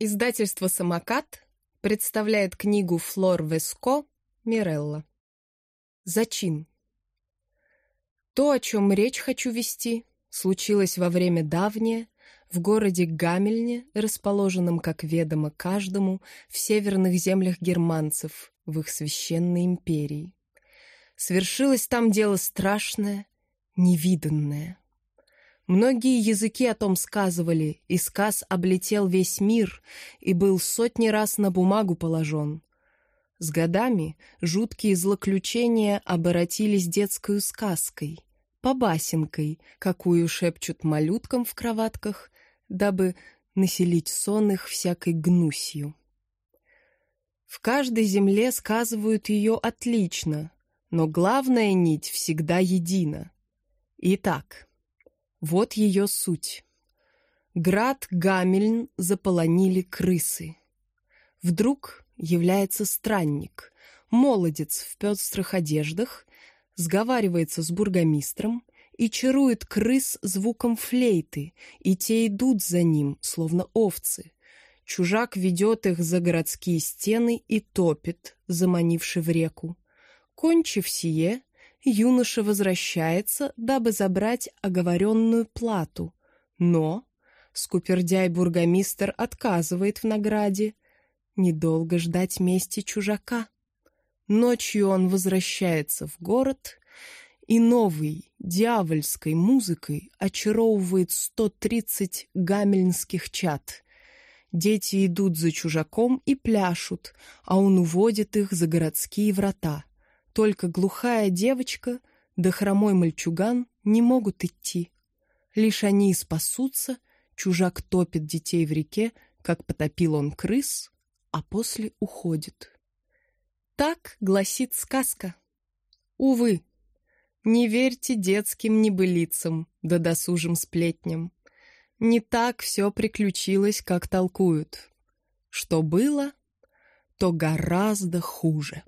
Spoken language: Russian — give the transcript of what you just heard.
Издательство «Самокат» представляет книгу Флор Веско Мирелла. Зачин. То, о чем речь хочу вести, случилось во время давнее в городе Гамельне, расположенном, как ведомо каждому, в северных землях германцев, в их священной империи. Свершилось там дело страшное, невиданное. Многие языки о том сказывали, и сказ облетел весь мир и был сотни раз на бумагу положен. С годами жуткие злоключения оборотились детскую сказкой, побасенкой, какую шепчут малюткам в кроватках, дабы населить сон их всякой гнусью. В каждой земле сказывают ее отлично, но главная нить всегда едина. Итак, вот ее суть. Град Гамельн заполонили крысы. Вдруг является странник, молодец в пестрых одеждах, сговаривается с бургомистром и чарует крыс звуком флейты, и те идут за ним, словно овцы. Чужак ведет их за городские стены и топит, заманивши в реку. Кончив сие, юноша возвращается, дабы забрать оговоренную плату. Но скупердяй-бургомистр отказывает в награде. Недолго ждать мести чужака. Ночью он возвращается в город и новой дьявольской музыкой очаровывает 130 гамельнских чад. Дети идут за чужаком и пляшут, а он уводит их за городские врата. Только глухая девочка да хромой мальчуган не могут идти. Лишь они и спасутся, чужак топит детей в реке, как потопил он крыс, а после уходит. Так гласит сказка. Увы, не верьте детским небылицам да досужим сплетням. Не так все приключилось, как толкуют. Что было, то гораздо хуже.